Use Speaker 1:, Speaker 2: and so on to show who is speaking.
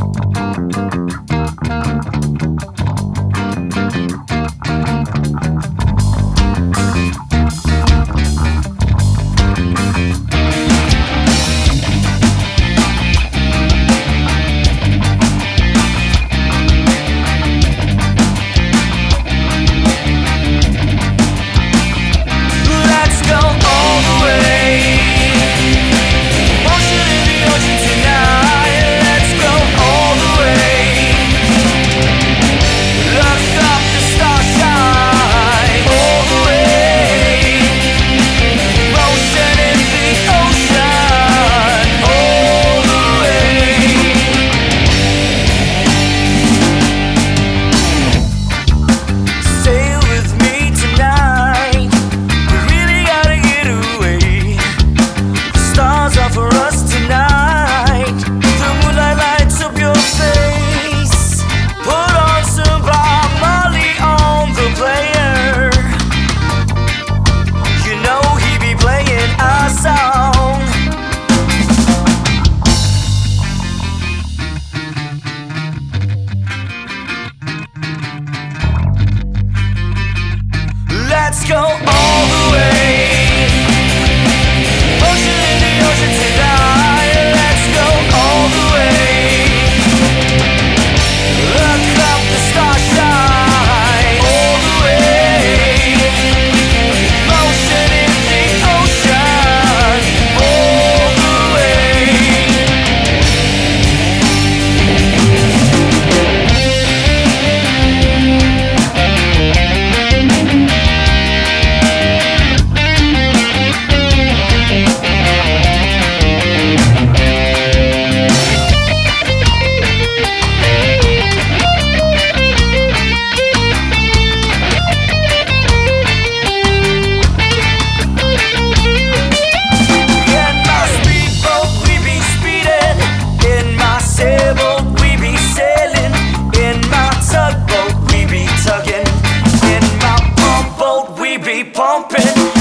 Speaker 1: Let's go all open.